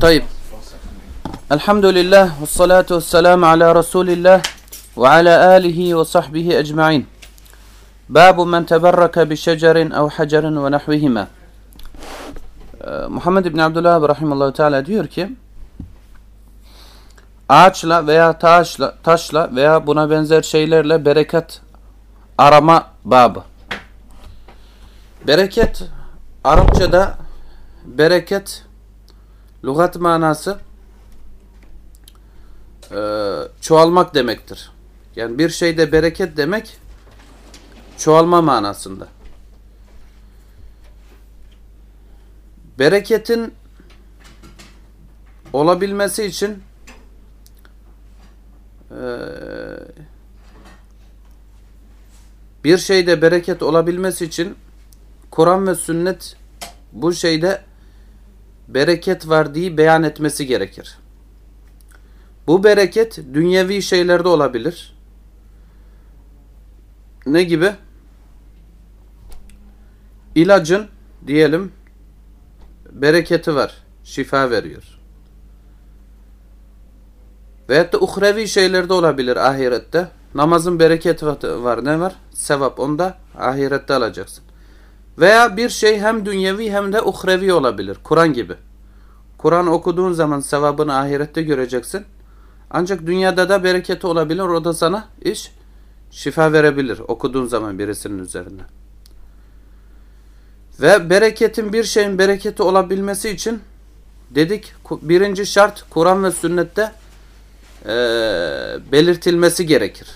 طيب الحمد لله والصلاة والسلام على رسول الله وعلى آله وصحبه أجمعين باب من تبرك بشجر أو حجر ونحوهما Ee, Muhammed İbni Abdülhab Rahimallahu Teala diyor ki ağaçla veya taşla, taşla veya buna benzer şeylerle bereket arama babı. Bereket Arapçada bereket lügat manası e, çoğalmak demektir. Yani bir şeyde bereket demek çoğalma manasında. Bereketin olabilmesi için e, bir şeyde bereket olabilmesi için Kur'an ve sünnet bu şeyde bereket var diye beyan etmesi gerekir. Bu bereket dünyevi şeylerde olabilir. Ne gibi? İlacın diyelim bereketi var. Şifa veriyor. Veyahut da uhrevi şeylerde olabilir ahirette. Namazın bereketi var. Ne var? Sevap. Onda ahirette alacaksın. Veya bir şey hem dünyevi hem de uhrevi olabilir. Kur'an gibi. Kur'an okuduğun zaman sevabını ahirette göreceksin. Ancak dünyada da bereketi olabilir. O da sana iş şifa verebilir okuduğun zaman birisinin üzerine. Ve bereketin bir şeyin bereketi olabilmesi için dedik birinci şart Kur'an ve sünnette e, belirtilmesi gerekir.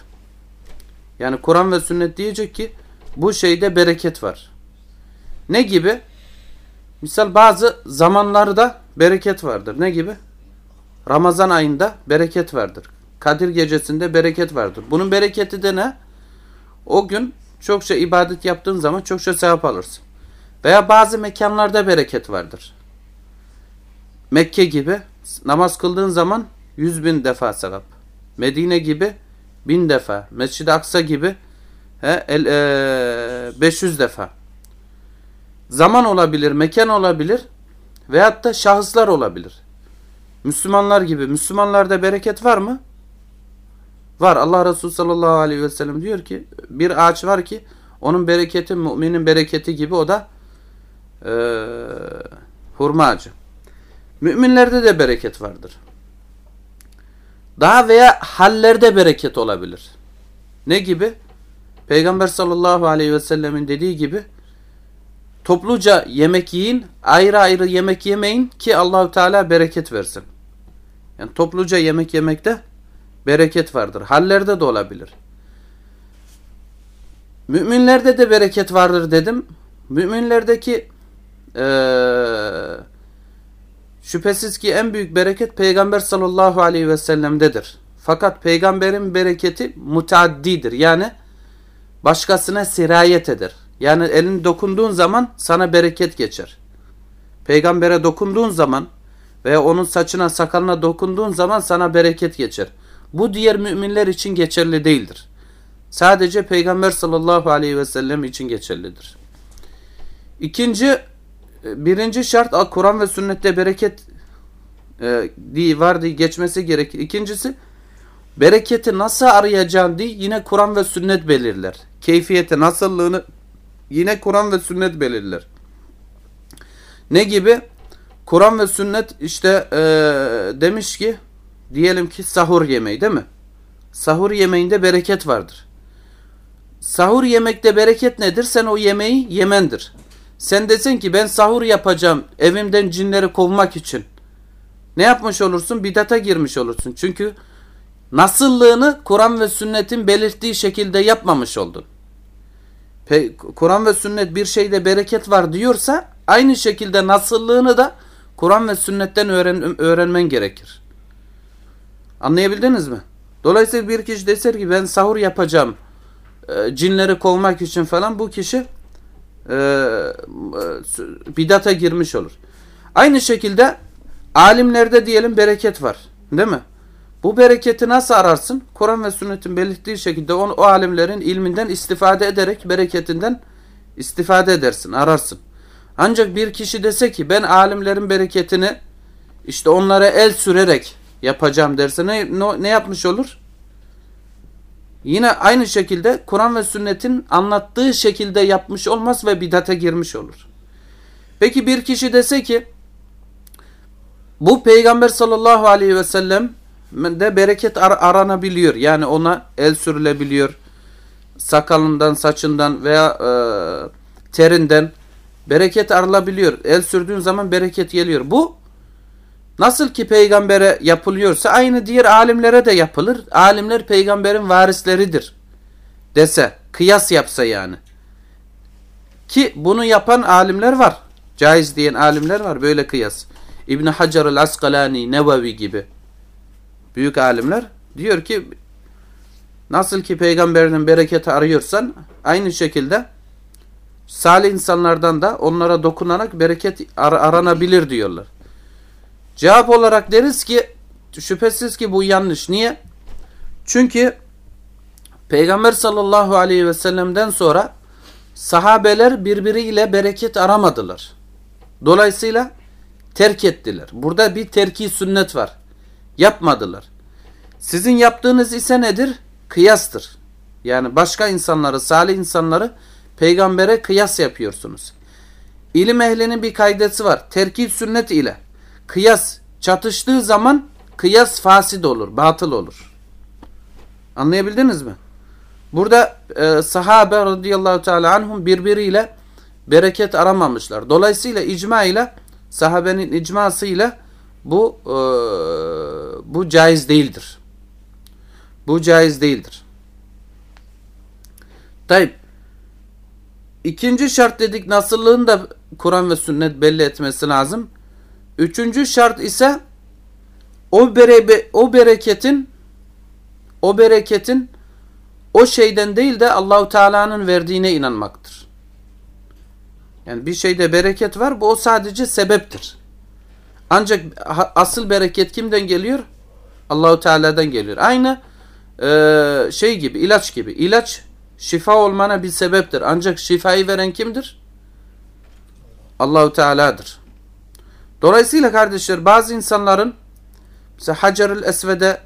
Yani Kur'an ve sünnet diyecek ki bu şeyde bereket var. Ne gibi? Misal bazı zamanlarda bereket vardır. Ne gibi? Ramazan ayında bereket vardır. Kadir gecesinde bereket vardır. Bunun bereketi de ne? O gün çokça ibadet yaptığın zaman çokça sevap alırsın. Veya bazı mekanlarda bereket vardır. Mekke gibi namaz kıldığın zaman yüz bin defa sevap. Medine gibi bin defa. Mescid-i Aksa gibi he, el, e, 500 defa. Zaman olabilir, mekan olabilir veyahut da şahıslar olabilir. Müslümanlar gibi. Müslümanlarda bereket var mı? Var. Allah Resulü sallallahu aleyhi ve sellem diyor ki bir ağaç var ki onun bereketi müminin bereketi gibi o da e, hurma ağacı. Müminlerde de bereket vardır. Daha veya hallerde bereket olabilir. Ne gibi? Peygamber sallallahu aleyhi ve sellemin dediği gibi topluca yemek yiyin, ayrı ayrı yemek yemeyin ki Allahü Teala bereket versin. Yani topluca yemek yemekte bereket vardır. Hallerde de olabilir. Müminlerde de bereket vardır dedim. Müminlerdeki ee, şüphesiz ki en büyük bereket Peygamber sallallahu aleyhi ve sellem'dedir. Fakat peygamberin bereketi mutaaddidir. Yani başkasına sirayet eder. Yani elini dokunduğun zaman sana bereket geçer. Peygambere dokunduğun zaman veya onun saçına sakalına dokunduğun zaman sana bereket geçer. Bu diğer müminler için geçerli değildir. Sadece Peygamber sallallahu aleyhi ve sellem için geçerlidir. İkinci, birinci şart Kur'an ve sünnette bereket e, var diye geçmesi gerekir. İkincisi, bereketi nasıl arayacağın diye yine Kur'an ve sünnet belirler. Keyfiyeti, nasıllığını yine Kur'an ve sünnet belirler. Ne gibi? Kur'an ve sünnet işte e, demiş ki diyelim ki sahur yemeği değil mi? Sahur yemeğinde bereket vardır. Sahur yemekte bereket nedir? Sen o yemeği yemendir. Sen desin ki ben sahur yapacağım evimden cinleri kovmak için. Ne yapmış olursun? Bidata girmiş olursun. Çünkü nasıllığını Kur'an ve sünnetin belirttiği şekilde yapmamış oldun. Kur'an ve sünnet bir şeyde bereket var diyorsa aynı şekilde nasıllığını da Kur'an ve sünnetten öğren öğrenmen gerekir. Anlayabildiniz mi? Dolayısıyla bir kişi deser ki ben sahur yapacağım e, cinleri kovmak için falan bu kişi e, bidata girmiş olur. Aynı şekilde alimlerde diyelim bereket var. Değil mi? Bu bereketi nasıl ararsın? Kur'an ve sünnetin belirttiği şekilde o, o alimlerin ilminden istifade ederek bereketinden istifade edersin, ararsın. Ancak bir kişi dese ki ben alimlerin bereketini işte onlara el sürerek yapacağım derse ne, ne, ne yapmış olur? Yine aynı şekilde Kur'an ve sünnetin anlattığı şekilde yapmış olmaz ve bidate girmiş olur. Peki bir kişi dese ki bu peygamber sallallahu aleyhi ve sellem de bereket ar aranabiliyor. Yani ona el sürülebiliyor. Sakalından, saçından veya e, terinden bereket arılabiliyor. El sürdüğün zaman bereket geliyor. Bu nasıl ki peygambere yapılıyorsa aynı diğer alimlere de yapılır. Alimler peygamberin varisleridir dese, kıyas yapsa yani. Ki bunu yapan alimler var. Caiz diyen alimler var böyle kıyas. İbn Hacer el Asqalani, Nevevi gibi büyük alimler diyor ki nasıl ki peygamberinin bereketi arıyorsan aynı şekilde salih insanlardan da onlara dokunarak bereket ar aranabilir diyorlar. Cevap olarak deriz ki şüphesiz ki bu yanlış. Niye? Çünkü Peygamber sallallahu aleyhi ve sellem'den sonra sahabeler birbiriyle bereket aramadılar. Dolayısıyla terk ettiler. Burada bir terki sünnet var. Yapmadılar. Sizin yaptığınız ise nedir? Kıyastır. Yani başka insanları, salih insanları peygambere kıyas yapıyorsunuz. İlim ehlinin bir kaydesi var. Terki sünnet ile kıyas çatıştığı zaman kıyas fasid olur, batıl olur. Anlayabildiniz mi? Burada e, sahabe radıyallahu teala anhum birbiriyle bereket aramamışlar. Dolayısıyla icma ile sahabenin icmasıyla bu e, bu caiz değildir. Bu caiz değildir. Tayyip İkinci şart dedik nasıllığını da Kur'an ve sünnet belli etmesi lazım. Üçüncü şart ise o, bere, o bereketin o bereketin o şeyden değil de Allahu Teala'nın verdiğine inanmaktır. Yani bir şeyde bereket var bu o sadece sebeptir. Ancak asıl bereket kimden geliyor? Allahu Teala'dan geliyor. Aynı e, şey gibi, ilaç gibi. İlaç şifa olmana bir sebeptir. Ancak şifayı veren kimdir? Allahu Teala'dır. Dolayısıyla kardeşler bazı insanların mesela Hacerül Esved'e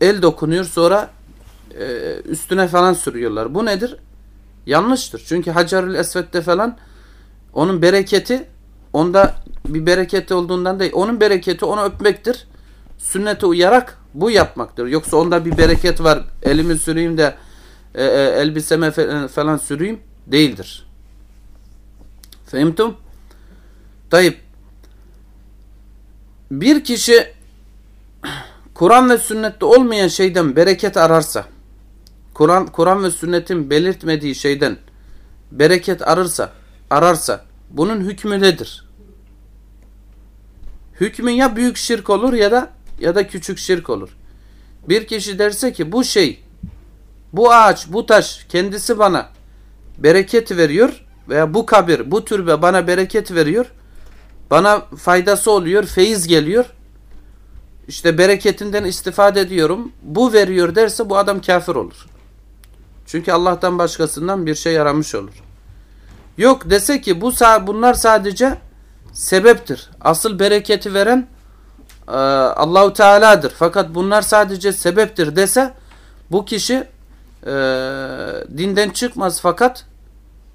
el dokunuyor sonra e, üstüne falan sürüyorlar. Bu nedir? Yanlıştır. Çünkü Hacerül Esved'de falan onun bereketi onda bir bereketi olduğundan değil. Onun bereketi onu öpmektir. Sünnete uyarak bu yapmaktır. Yoksa onda bir bereket var. Elimi süreyim de e, e, elbiseme falan süreyim değildir. Fehimtum? Tayyip. Bir kişi Kur'an ve sünnette olmayan şeyden bereket ararsa, Kur'an Kur'an ve sünnetin belirtmediği şeyden bereket ararsa, ararsa bunun hükmü nedir? Hükmü ya büyük şirk olur ya da ya da küçük şirk olur. Bir kişi derse ki bu şey, bu ağaç, bu taş kendisi bana bereket veriyor veya bu kabir, bu türbe bana bereket veriyor. Bana faydası oluyor, feyiz geliyor. İşte bereketinden istifade ediyorum. Bu veriyor derse bu adam kafir olur. Çünkü Allah'tan başkasından bir şey yaramış olur. Yok dese ki bu bunlar sadece sebeptir. Asıl bereketi veren e, Allahu Teala'dır. Fakat bunlar sadece sebeptir dese bu kişi e, dinden çıkmaz fakat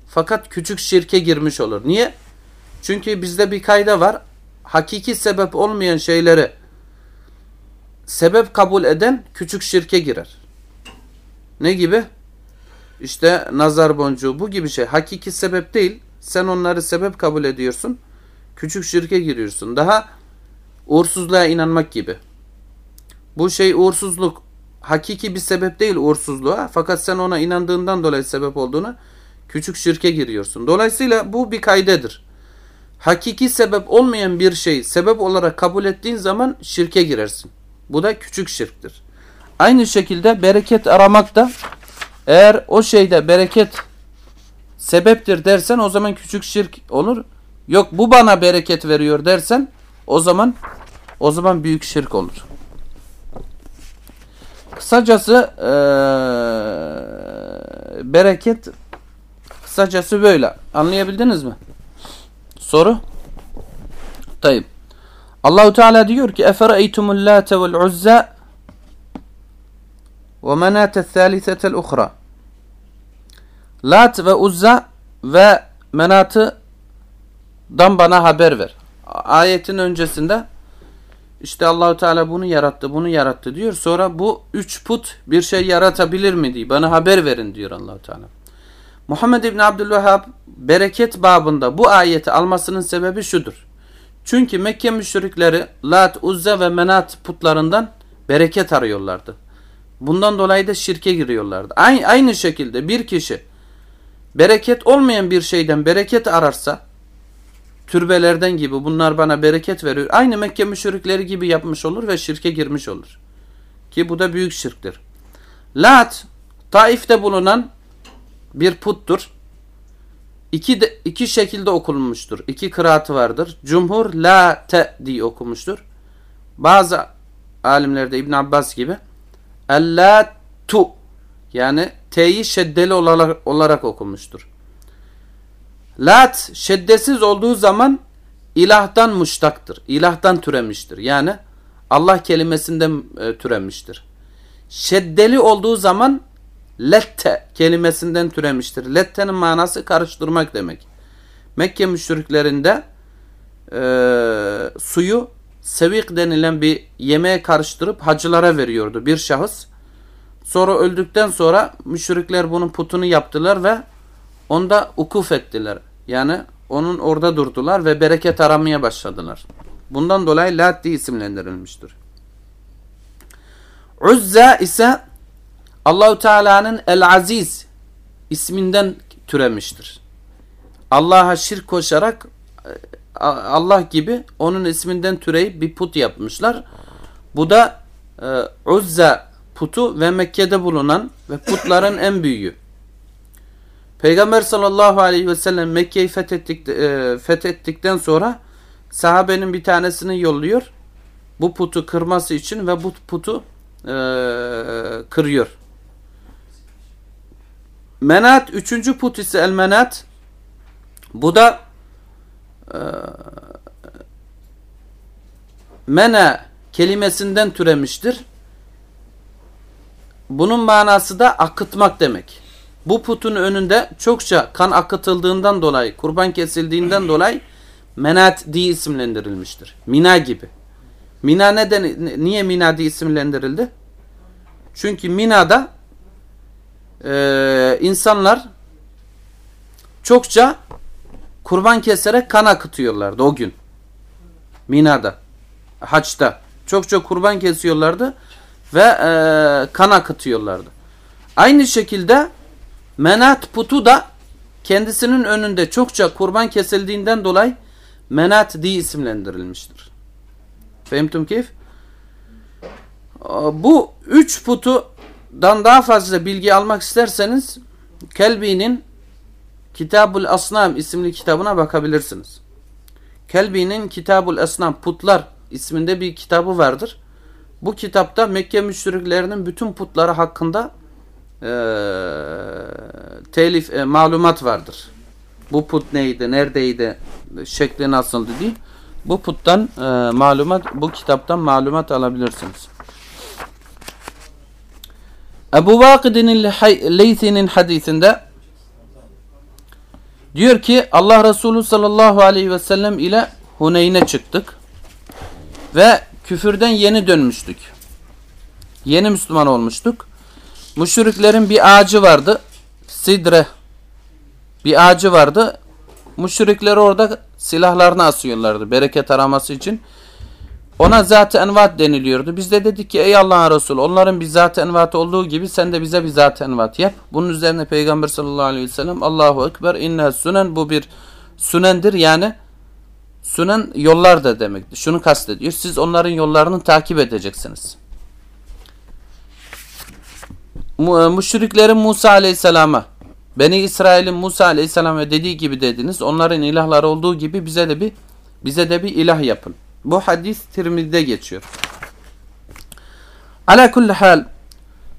fakat küçük şirke girmiş olur. Niye? Çünkü bizde bir kayda var. Hakiki sebep olmayan şeyleri sebep kabul eden küçük şirke girer. Ne gibi? İşte nazar boncuğu bu gibi şey. Hakiki sebep değil. Sen onları sebep kabul ediyorsun. Küçük şirke giriyorsun. Daha uğursuzluğa inanmak gibi. Bu şey uğursuzluk. Hakiki bir sebep değil uğursuzluğa. Fakat sen ona inandığından dolayı sebep olduğunu küçük şirke giriyorsun. Dolayısıyla bu bir kaydedir. Hakiki sebep olmayan bir şey sebep olarak kabul ettiğin zaman şirke girersin. Bu da küçük şirktir. Aynı şekilde bereket aramak da eğer o şeyde bereket sebeptir dersen o zaman küçük şirk olur. Yok bu bana bereket veriyor dersen o zaman o zaman büyük şirk olur. Kısacası ee, bereket kısacası böyle. Anlayabildiniz mi? soru? Tayyip. Allahu Teala diyor ki: "Efereytumul Late vel Uzza ve Manat thalithetel uhra." Lat ve Uzza ve Menat'ı dan bana haber ver. Ayetin öncesinde işte Allahu Teala bunu yarattı, bunu yarattı diyor. Sonra bu üç put bir şey yaratabilir mi diye bana haber verin diyor Allahu Teala. Muhammed İbni Abdülvehhab bereket babında bu ayeti almasının sebebi şudur. Çünkü Mekke müşrikleri Lat, Uzza ve Menat putlarından bereket arıyorlardı. Bundan dolayı da şirke giriyorlardı. Aynı, aynı şekilde bir kişi bereket olmayan bir şeyden bereket ararsa türbelerden gibi bunlar bana bereket veriyor. Aynı Mekke müşrikleri gibi yapmış olur ve şirke girmiş olur. Ki bu da büyük şirktir. Lat, Taif'te bulunan bir puttur. İki, de, iki şekilde okunmuştur. İki kıraatı vardır. Cumhur la te diye okumuştur. Bazı alimlerde İbn Abbas gibi la tu yani t'yi şeddeli olarak, olarak okumuştur. Lat şeddesiz olduğu zaman ilahtan muştaktır. İlahtan türemiştir. Yani Allah kelimesinden e, türemiştir. Şeddeli olduğu zaman lette kelimesinden türemiştir. Lette'nin manası karıştırmak demek. Mekke müşriklerinde e, suyu sevik denilen bir yemeğe karıştırıp hacılara veriyordu bir şahıs. Sonra öldükten sonra müşrikler bunun putunu yaptılar ve onda ukuf ettiler. Yani onun orada durdular ve bereket aramaya başladılar. Bundan dolayı Lat diye isimlendirilmiştir. Uzza ise Allahu Teala'nın El Aziz isminden türemiştir. Allah'a şirk koşarak Allah gibi onun isminden türeyip bir put yapmışlar. Bu da e, Uzza putu ve Mekke'de bulunan ve putların en büyüğü. Peygamber sallallahu aleyhi ve sellem Mekke'yi fethettik, e, fethettikten sonra sahabenin bir tanesini yolluyor. Bu putu kırması için ve bu putu e, kırıyor. Menat üçüncü put ise el menat bu da e, mena kelimesinden türemiştir. Bunun manası da akıtmak demek. Bu putun önünde çokça kan akıtıldığından dolayı, kurban kesildiğinden dolayı menat diye isimlendirilmiştir. Mina gibi. Mina neden, niye Mina diye isimlendirildi? Çünkü Mina'da e, insanlar çokça kurban keserek kan akıtıyorlardı o gün. Mina'da, haçta. Çokça kurban kesiyorlardı ve e, kan akıtıyorlardı. Aynı şekilde Menat putu da kendisinin önünde çokça kurban kesildiğinden dolayı Menat diye isimlendirilmiştir. Fehmtum keyif? Bu üç putudan daha fazla bilgi almak isterseniz Kelbi'nin Kitabul Asnam isimli kitabına bakabilirsiniz. Kelbi'nin Kitabul Asnam Putlar isminde bir kitabı vardır. Bu kitapta Mekke müşriklerinin bütün putları hakkında telif e, malumat vardır. Bu put neydi, neredeydi, şekli nasıldı diye. Bu puttan e, malumat, bu kitaptan malumat alabilirsiniz. Ebu Vakid'in Leythi'nin hadisinde diyor ki Allah Resulü sallallahu aleyhi ve sellem ile Huneyn'e çıktık ve küfürden yeni dönmüştük. Yeni Müslüman olmuştuk. Müşriklerin bir ağacı vardı. Sidre bir ağacı vardı. Müşrikler orada silahlarını asıyorlardı bereket araması için. Ona zat-ı envat deniliyordu. Biz de dedik ki ey Allah'ın Resulü onların bir zat-ı envat olduğu gibi sen de bize bir zat-ı envat yap. Bunun üzerine Peygamber sallallahu aleyhi ve sellem Allahu Ekber inne sünen bu bir sünendir yani sünen yollar da demektir. Şunu kastediyor. Siz onların yollarını takip edeceksiniz. E, müşriklerin Musa aleyhisselama Beni İsrail'in Musa aleyhisselama dediği gibi dediniz. Onların ilahları olduğu gibi bize de bir bize de bir ilah yapın. Bu hadis Tirmid'de geçiyor. Ala kulli hal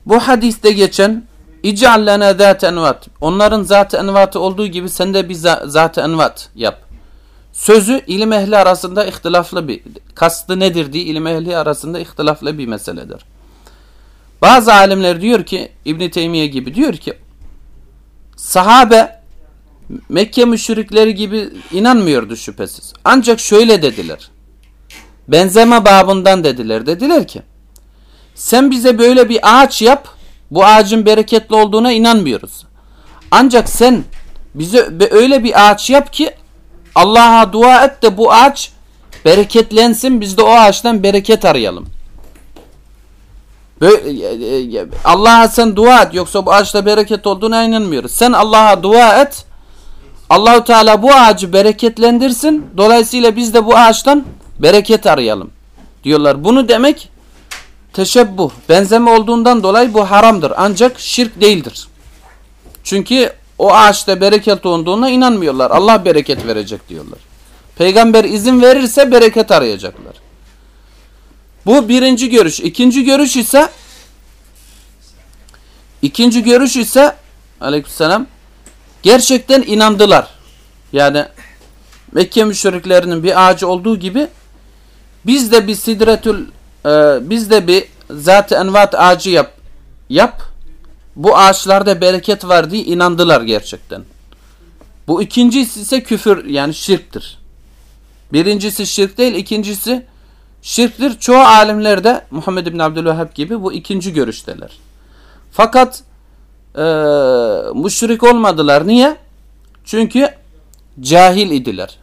bu hadiste geçen İc'al lana zat envat. Onların zat envatı olduğu gibi sen de bir zat envat yap. sözü ilim ehli arasında ihtilaflı bir kastı nedir diye ilim ehli arasında ihtilaflı bir meseledir. Bazı alimler diyor ki İbn Teymiye gibi diyor ki sahabe Mekke müşrikleri gibi inanmıyordu şüphesiz. Ancak şöyle dediler. Benzeme babından dediler. Dediler ki sen bize böyle bir ağaç yap. Bu ağacın bereketli olduğuna inanmıyoruz. Ancak sen bize öyle bir ağaç yap ki Allah'a dua et de bu ağaç bereketlensin. Biz de o ağaçtan bereket arayalım. E, e, Allah'a sen dua et yoksa bu ağaçta bereket olduğuna inanmıyoruz. Sen Allah'a dua et. Allahu Teala bu ağacı bereketlendirsin. Dolayısıyla biz de bu ağaçtan bereket arayalım. Diyorlar. Bunu demek teşebbuh, benzeme olduğundan dolayı bu haramdır. Ancak şirk değildir. Çünkü o ağaçta bereket olduğuna inanmıyorlar. Allah bereket verecek diyorlar. Peygamber izin verirse bereket arayacaklar. Bu birinci görüş. İkinci görüş ise ikinci görüş ise aleykümselam gerçekten inandılar. Yani Mekke müşriklerinin bir ağacı olduğu gibi biz de bir sidretül e, biz de bir zat envat ağacı yap yap bu ağaçlarda bereket var diye inandılar gerçekten. Bu ikincisi ise küfür yani şirktir. Birincisi şirk değil, ikincisi şirktir. Çoğu alimler de Muhammed bin Abdülvehhab gibi bu ikinci görüşteler. Fakat e, müşrik olmadılar. Niye? Çünkü cahil idiler.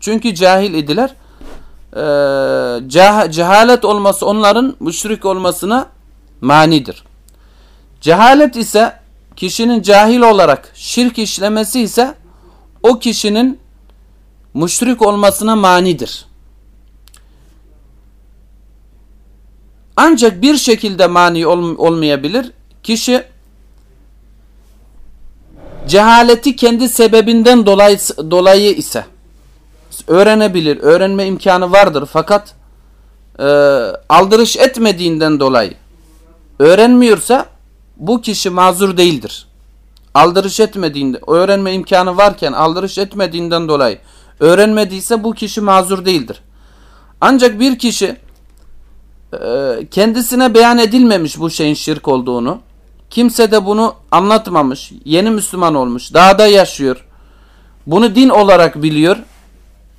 Çünkü cahil idiler. E, cah cehalet olması onların müşrik olmasına manidir. Cehalet ise kişinin cahil olarak şirk işlemesi ise o kişinin müşrik olmasına manidir. Ancak bir şekilde mani ol, olmayabilir. Kişi cehaleti kendi sebebinden dolayı, dolayı ise öğrenebilir, öğrenme imkanı vardır fakat e, aldırış etmediğinden dolayı öğrenmiyorsa bu kişi mazur değildir. Aldırış etmediğinde, öğrenme imkanı varken aldırış etmediğinden dolayı öğrenmediyse bu kişi mazur değildir. Ancak bir kişi kendisine beyan edilmemiş bu şeyin şirk olduğunu, kimse de bunu anlatmamış, yeni Müslüman olmuş, dağda yaşıyor, bunu din olarak biliyor,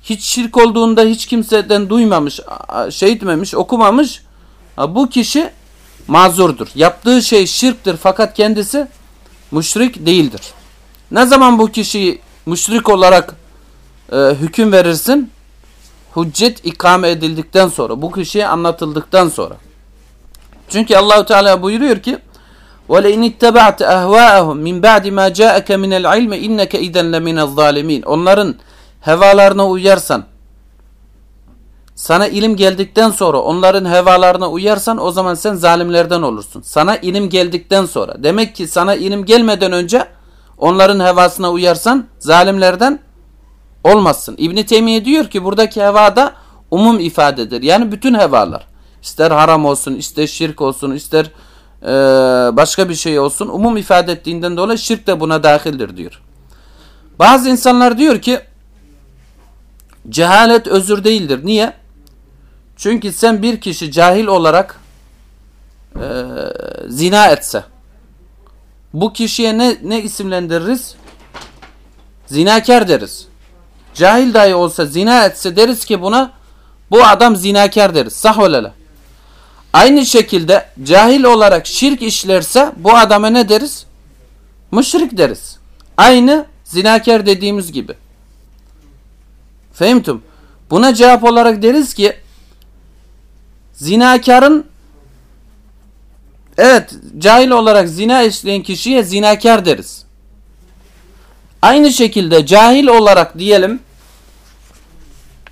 hiç şirk olduğunda hiç kimseden duymamış, şey etmemiş, okumamış, bu kişi mazurdur. Yaptığı şey şirktir fakat kendisi müşrik değildir. Ne zaman bu kişiyi müşrik olarak e, hüküm verirsin? Hüccet ikame edildikten sonra, bu kişiye anlatıldıktan sonra. Çünkü Allahu Teala buyuruyor ki: "Ve in ittaba'te ehva'ahum min ba'di ma ca'aka min el-ilm inneke izen leminez zalimin." Onların hevalarına uyarsan, sana ilim geldikten sonra onların hevalarına uyarsan o zaman sen zalimlerden olursun. Sana ilim geldikten sonra. Demek ki sana ilim gelmeden önce onların hevasına uyarsan zalimlerden olmazsın. İbni Teymiye diyor ki buradaki hevada umum ifadedir. Yani bütün hevalar. İster haram olsun, ister şirk olsun, ister e, başka bir şey olsun. Umum ifade ettiğinden dolayı şirk de buna dahildir diyor. Bazı insanlar diyor ki cehalet özür değildir. Niye? Çünkü sen bir kişi cahil olarak e, zina etse bu kişiye ne, ne isimlendiririz? Zinakar deriz. Cahil dahi olsa zina etse deriz ki buna bu adam zinakar deriz. Sah olele. Aynı şekilde cahil olarak şirk işlerse bu adama ne deriz? Müşrik deriz. Aynı zinakar dediğimiz gibi. Fehimtum. Buna cevap olarak deriz ki zinakarın evet cahil olarak zina işleyen kişiye zinakar deriz. Aynı şekilde cahil olarak diyelim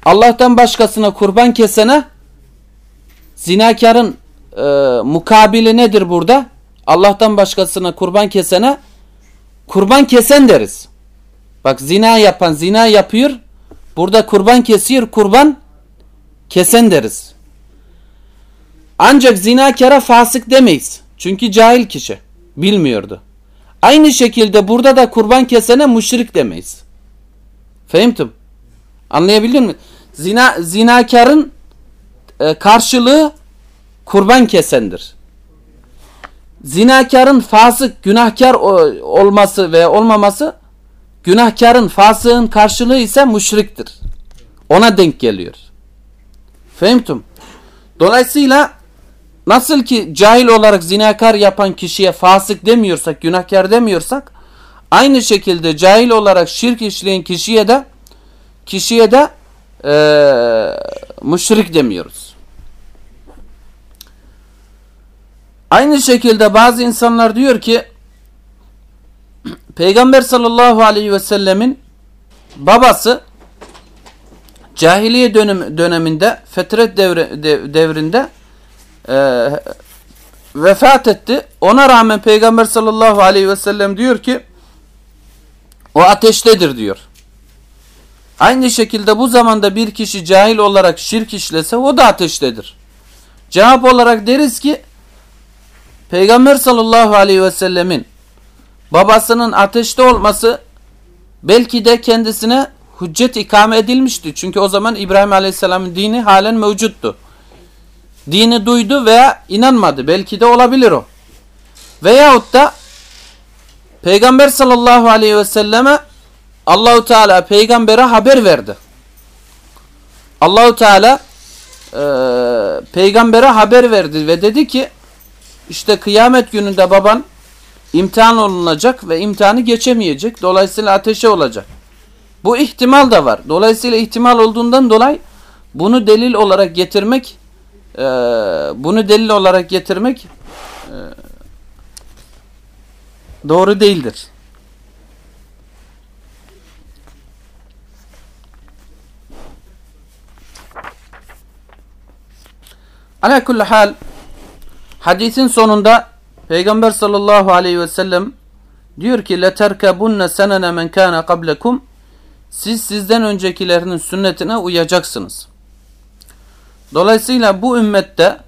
Allah'tan başkasına kurban kesene zinakarın e, mukabili nedir burada? Allah'tan başkasına kurban kesene kurban kesen deriz. Bak zina yapan zina yapıyor. Burada kurban kesiyor kurban kesen deriz. Ancak zinakara fasık demeyiz. Çünkü cahil kişi. Bilmiyordu. Aynı şekilde burada da kurban kesene müşrik demeyiz. Fehimtim. Anlayabildin mi? Zina, zinakarın e, karşılığı kurban kesendir. Zinakarın fasık, günahkar olması ve olmaması günahkarın, fasığın karşılığı ise müşriktir. Ona denk geliyor. Fehmtum. Dolayısıyla nasıl ki cahil olarak zinakar yapan kişiye fasık demiyorsak, günahkar demiyorsak aynı şekilde cahil olarak şirk işleyen kişiye de kişiye de e, müşrik demiyoruz. Aynı şekilde bazı insanlar diyor ki Peygamber sallallahu aleyhi ve sellemin babası cahiliye dönem, döneminde fetret devre, devrinde e, vefat etti. Ona rağmen Peygamber sallallahu aleyhi ve sellem diyor ki o ateştedir diyor. Aynı şekilde bu zamanda bir kişi cahil olarak şirk işlese o da ateştedir. Cevap olarak deriz ki Peygamber sallallahu aleyhi ve sellemin babasının ateşte olması belki de kendisine hüccet ikame edilmişti. Çünkü o zaman İbrahim aleyhisselamın dini halen mevcuttu. Dini duydu veya inanmadı. Belki de olabilir o. Veyahut da Peygamber sallallahu aleyhi ve selleme Allahu Teala peygambere haber verdi. Allahu Teala e, peygambere haber verdi ve dedi ki işte kıyamet gününde baban imtihan olunacak ve imtihanı geçemeyecek. Dolayısıyla ateşe olacak. Bu ihtimal da var. Dolayısıyla ihtimal olduğundan dolayı bunu delil olarak getirmek e, bunu delil olarak getirmek e, doğru değildir. Ala kulli hal hadisin sonunda Peygamber sallallahu aleyhi ve sellem diyor ki leterkebunne senene men kana qablekum siz sizden öncekilerinin sünnetine uyacaksınız. Dolayısıyla bu ümmette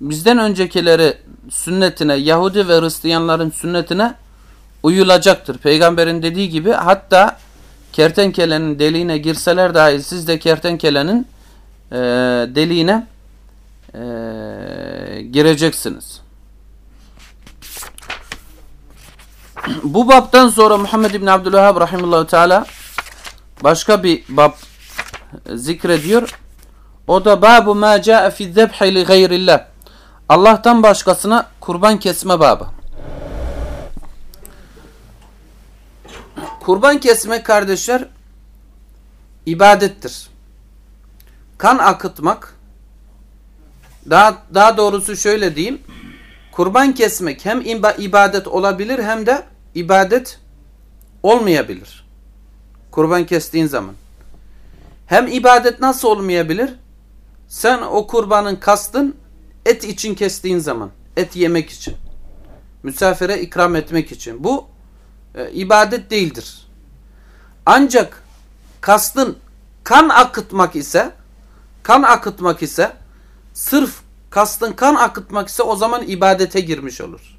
bizden öncekileri sünnetine Yahudi ve Hristiyanların sünnetine uyulacaktır. Peygamberin dediği gibi hatta kertenkelenin deliğine girseler dahi siz de kertenkelenin e, deliğine e, gireceksiniz. Bu babdan sonra Muhammed İbni Abdülvahhab rahimullahu teala başka bir bab zikrediyor. O da babu ma caa fi zebhi li gayrillah. Allah'tan başkasına kurban kesme babı. Kurban kesme kardeşler ibadettir. Kan akıtmak daha daha doğrusu şöyle diyeyim. Kurban kesmek hem ibadet olabilir hem de ibadet olmayabilir. Kurban kestiğin zaman. Hem ibadet nasıl olmayabilir? Sen o kurbanın kastın et için kestiğin zaman. Et yemek için. Misafire ikram etmek için. Bu e, ibadet değildir. Ancak kastın kan akıtmak ise kan akıtmak ise sırf kastın kan akıtmak ise o zaman ibadete girmiş olur.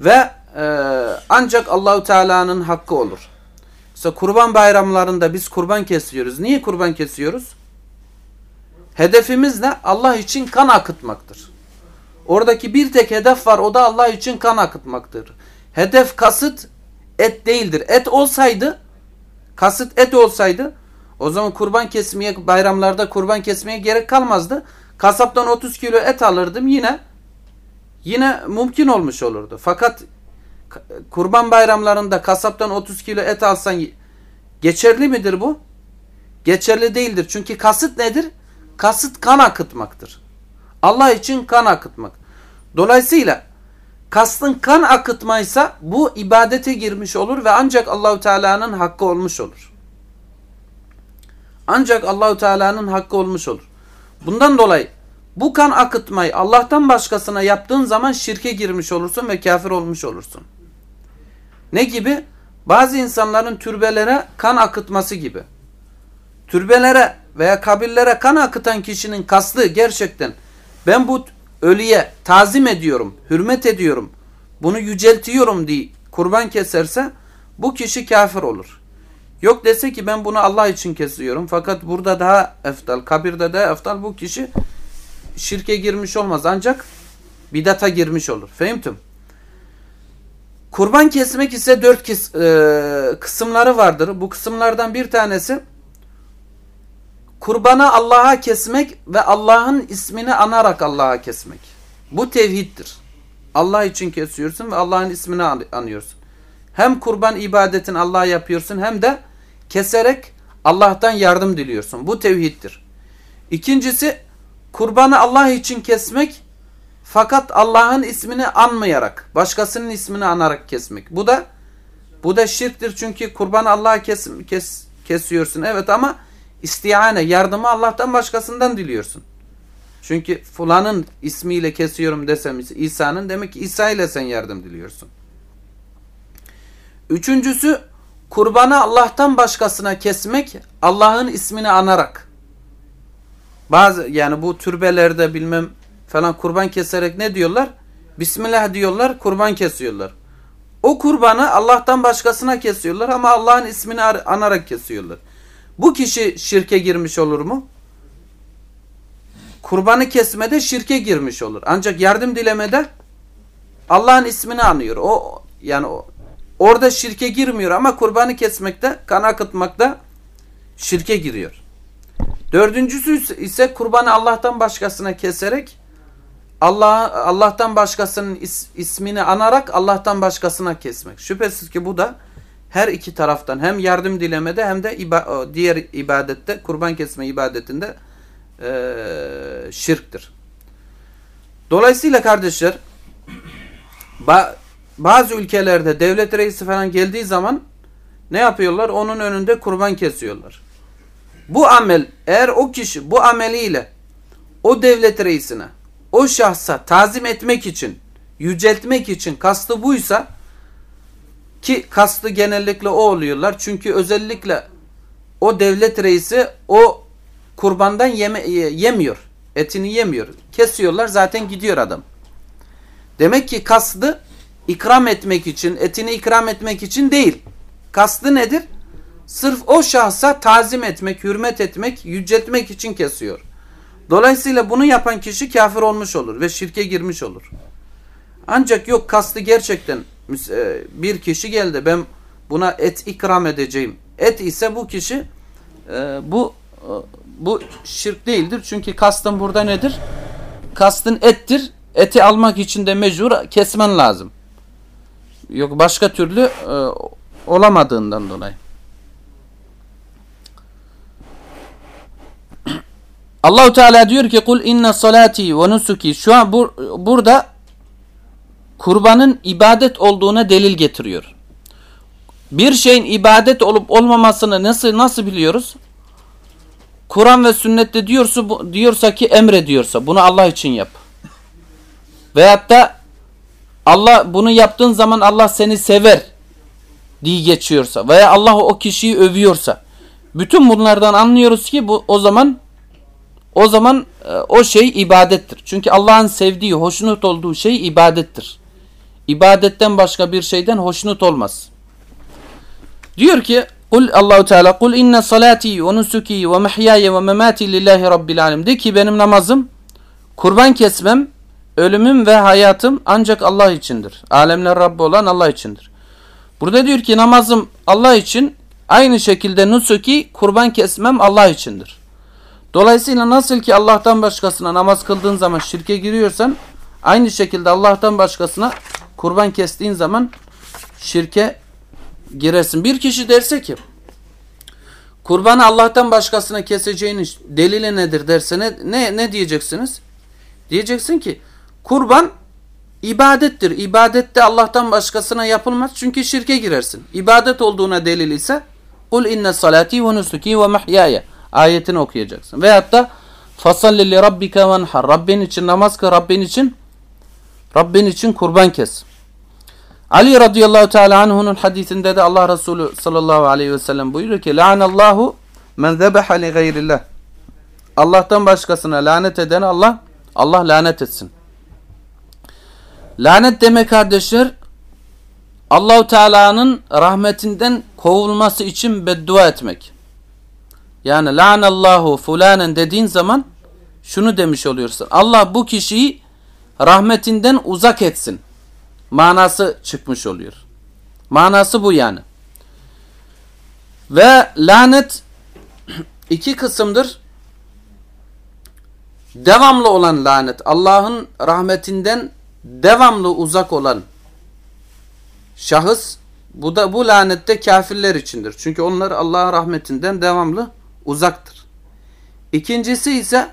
Ve e, ancak Allahu Teala'nın hakkı olur. İşte kurban bayramlarında biz kurban kesiyoruz. Niye kurban kesiyoruz? Hedefimiz ne? Allah için kan akıtmaktır. Oradaki bir tek hedef var o da Allah için kan akıtmaktır. Hedef kasıt et değildir. Et olsaydı kasıt et olsaydı o zaman kurban kesmeye bayramlarda kurban kesmeye gerek kalmazdı. Kasaptan 30 kilo et alırdım yine yine mümkün olmuş olurdu. Fakat kurban bayramlarında kasaptan 30 kilo et alsan geçerli midir bu? Geçerli değildir. Çünkü kasıt nedir? Kasıt kan akıtmaktır. Allah için kan akıtmak. Dolayısıyla kastın kan akıtmaysa bu ibadete girmiş olur ve ancak Allahu Teala'nın hakkı olmuş olur. Ancak Allahu Teala'nın hakkı olmuş olur. Bundan dolayı bu kan akıtmayı Allah'tan başkasına yaptığın zaman şirke girmiş olursun ve kafir olmuş olursun. Ne gibi? Bazı insanların türbelere kan akıtması gibi. Türbelere veya kabirlere kan akıtan kişinin kastı gerçekten ben bu ölüye tazim ediyorum, hürmet ediyorum, bunu yüceltiyorum diye kurban keserse bu kişi kafir olur. Yok dese ki ben bunu Allah için kesiyorum fakat burada daha eftal, kabirde daha eftal bu kişi şirke girmiş olmaz ancak bidata girmiş olur. Fehimtum. Kurban kesmek ise dört kis, e, kısımları vardır. Bu kısımlardan bir tanesi kurbanı Allah'a kesmek ve Allah'ın ismini anarak Allah'a kesmek. Bu tevhiddir. Allah için kesiyorsun ve Allah'ın ismini anıyorsun. Hem kurban ibadetini Allah'a yapıyorsun hem de keserek Allah'tan yardım diliyorsun. Bu tevhiddir. İkincisi kurbanı Allah için kesmek fakat Allah'ın ismini anmayarak, başkasının ismini anarak kesmek. Bu da bu da şirktir çünkü kurbanı Allah'a kes, kes, kesiyorsun. Evet ama istihane, yardımı Allah'tan başkasından diliyorsun. Çünkü fulanın ismiyle kesiyorum desem İsa'nın demek ki İsa ile sen yardım diliyorsun. Üçüncüsü kurbanı Allah'tan başkasına kesmek Allah'ın ismini anarak. Bazı yani bu türbelerde bilmem falan kurban keserek ne diyorlar? Bismillah diyorlar, kurban kesiyorlar. O kurbanı Allah'tan başkasına kesiyorlar ama Allah'ın ismini anarak kesiyorlar. Bu kişi şirke girmiş olur mu? Kurbanı kesmede şirke girmiş olur. Ancak yardım dilemede Allah'ın ismini anıyor. O yani o, orada şirke girmiyor ama kurbanı kesmekte, kan akıtmakta şirke giriyor. Dördüncüsü ise kurbanı Allah'tan başkasına keserek Allah Allah'tan başkasının is, ismini anarak Allah'tan başkasına kesmek. Şüphesiz ki bu da her iki taraftan hem yardım dilemede hem de iba, diğer ibadette kurban kesme ibadetinde e, şirktir. Dolayısıyla kardeşler ba, bazı ülkelerde devlet reisi falan geldiği zaman ne yapıyorlar? Onun önünde kurban kesiyorlar. Bu amel eğer o kişi bu ameliyle o devlet reisine o şahsa tazim etmek için yüceltmek için kastı buysa ki kastı genellikle o oluyorlar. Çünkü özellikle o devlet reisi o kurbandan yeme, yemiyor. Etini yemiyor. Kesiyorlar zaten gidiyor adam. Demek ki kastı ikram etmek için, etini ikram etmek için değil. Kastı nedir? Sırf o şahsa tazim etmek, hürmet etmek, yüceltmek için kesiyor. Dolayısıyla bunu yapan kişi kafir olmuş olur ve şirke girmiş olur. Ancak yok kastı gerçekten e, bir kişi geldi ben buna et ikram edeceğim. Et ise bu kişi e, bu e, bu şirk değildir. Çünkü kastın burada nedir? Kastın ettir. Eti almak için de mecbur kesmen lazım. Yok başka türlü olamadığından dolayı. Allahu Teala diyor ki kul inne salati ve nusuki şu an bur burada kurbanın ibadet olduğuna delil getiriyor. Bir şeyin ibadet olup olmamasını nasıl nasıl biliyoruz? Kur'an ve sünnette diyorsa, diyorsa ki emrediyorsa bunu Allah için yap. Veyahut da Allah bunu yaptığın zaman Allah seni sever diye geçiyorsa veya Allah o kişiyi övüyorsa bütün bunlardan anlıyoruz ki bu o zaman o zaman e, o şey ibadettir. Çünkü Allah'ın sevdiği, hoşnut olduğu şey ibadettir. İbadetten başka bir şeyden hoşnut olmaz. Diyor ki Kul Allahu Teala kul inne salati ve nusuki ve mahyaya ve memati lillahi rabbil alamin. De ki benim namazım, kurban kesmem, ölümüm ve hayatım ancak Allah içindir. Alemler Rabbi olan Allah içindir. Burada diyor ki namazım Allah için, aynı şekilde nusuki kurban kesmem Allah içindir. Dolayısıyla nasıl ki Allah'tan başkasına namaz kıldığın zaman şirke giriyorsan aynı şekilde Allah'tan başkasına kurban kestiğin zaman şirke girersin. Bir kişi derse ki kurbanı Allah'tan başkasına keseceğinin delili nedir derse ne, ne, ne diyeceksiniz? Diyeceksin ki kurban ibadettir. İbadette Allah'tan başkasına yapılmaz çünkü şirke girersin. İbadet olduğuna delil ise kul inne salati ve nusuki ve mahyaya ayetini okuyacaksın. Veyahut da fasalli li rabbike venhar. Rabbin için namaz kıl, Rabbin için Rabbin için kurban kes. Ali radıyallahu teala anhu'nun hadisinde de Allah Resulü sallallahu aleyhi ve sellem buyuruyor ki La'anallahu men zebeha li gayrillah. Allah'tan başkasına lanet eden Allah Allah lanet etsin. Lanet demek kardeşler Allahu Teala'nın rahmetinden kovulması için beddua etmek. Yani lanallahu fulanen dediğin zaman şunu demiş oluyorsun. Allah bu kişiyi rahmetinden uzak etsin. Manası çıkmış oluyor. Manası bu yani. Ve lanet iki kısımdır. Devamlı olan lanet. Allah'ın rahmetinden devamlı uzak olan şahıs bu da bu lanette kafirler içindir. Çünkü onlar Allah'ın rahmetinden devamlı uzaktır. İkincisi ise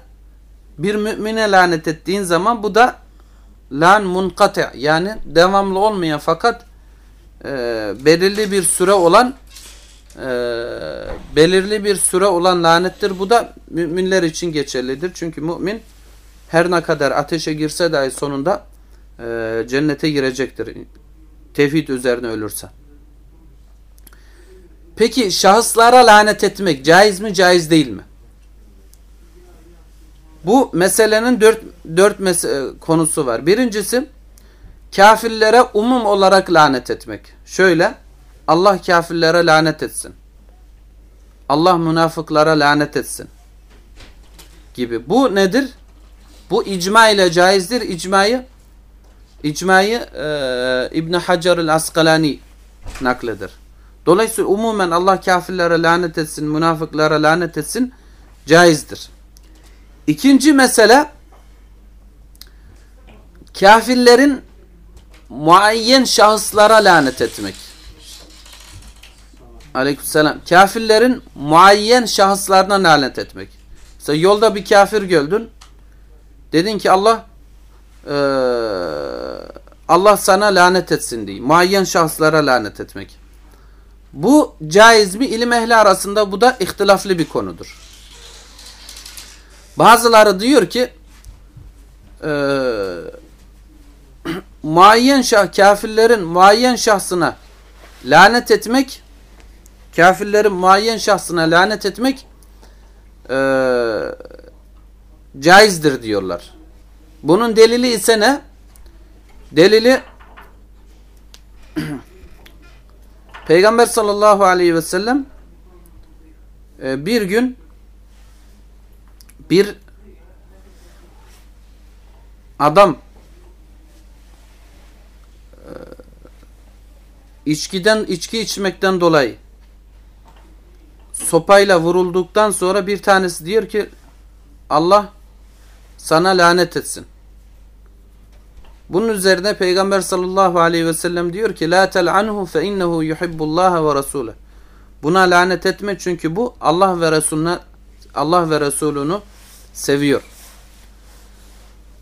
bir mümine lanet ettiğin zaman bu da lan munkate yani devamlı olmayan fakat e, belirli bir süre olan e, belirli bir süre olan lanettir. Bu da müminler için geçerlidir. Çünkü mümin her ne kadar ateşe girse dahi sonunda e, cennete girecektir. Tevhid üzerine ölürse. Peki şahıslara lanet etmek caiz mi caiz değil mi? Bu meselenin dört, dört mes konusu var. Birincisi kafirlere umum olarak lanet etmek. Şöyle Allah kafirlere lanet etsin. Allah münafıklara lanet etsin. Gibi. Bu nedir? Bu icma ile caizdir. İcmayı icmayı e, İbn Hacer el Askalani nakledir. Dolayısıyla umumen Allah kafirlere lanet etsin, münafıklara lanet etsin caizdir. İkinci mesele kafirlerin muayyen şahıslara lanet etmek. Aleykümselam. Kafirlerin muayyen şahıslarına lanet etmek. Mesela yolda bir kafir gördün. Dedin ki Allah e, Allah sana lanet etsin diye. Muayyen şahıslara lanet etmek. Bu caiz mi? İlim ehli arasında bu da ihtilaflı bir konudur. Bazıları diyor ki e, muayyen şah, kafirlerin muayyen şahsına lanet etmek kafirlerin muayyen şahsına lanet etmek e, caizdir diyorlar. Bunun delili ise ne? Delili Peygamber sallallahu aleyhi ve sellem e, bir gün bir adam e, içkiden içki içmekten dolayı sopayla vurulduktan sonra bir tanesi diyor ki Allah sana lanet etsin. Bunun üzerine Peygamber sallallahu aleyhi ve sellem diyor ki La tel'anhu fe innehu yuhibbullaha ve rasule. Buna lanet etme çünkü bu Allah ve Resulüne Allah ve Resulünü seviyor.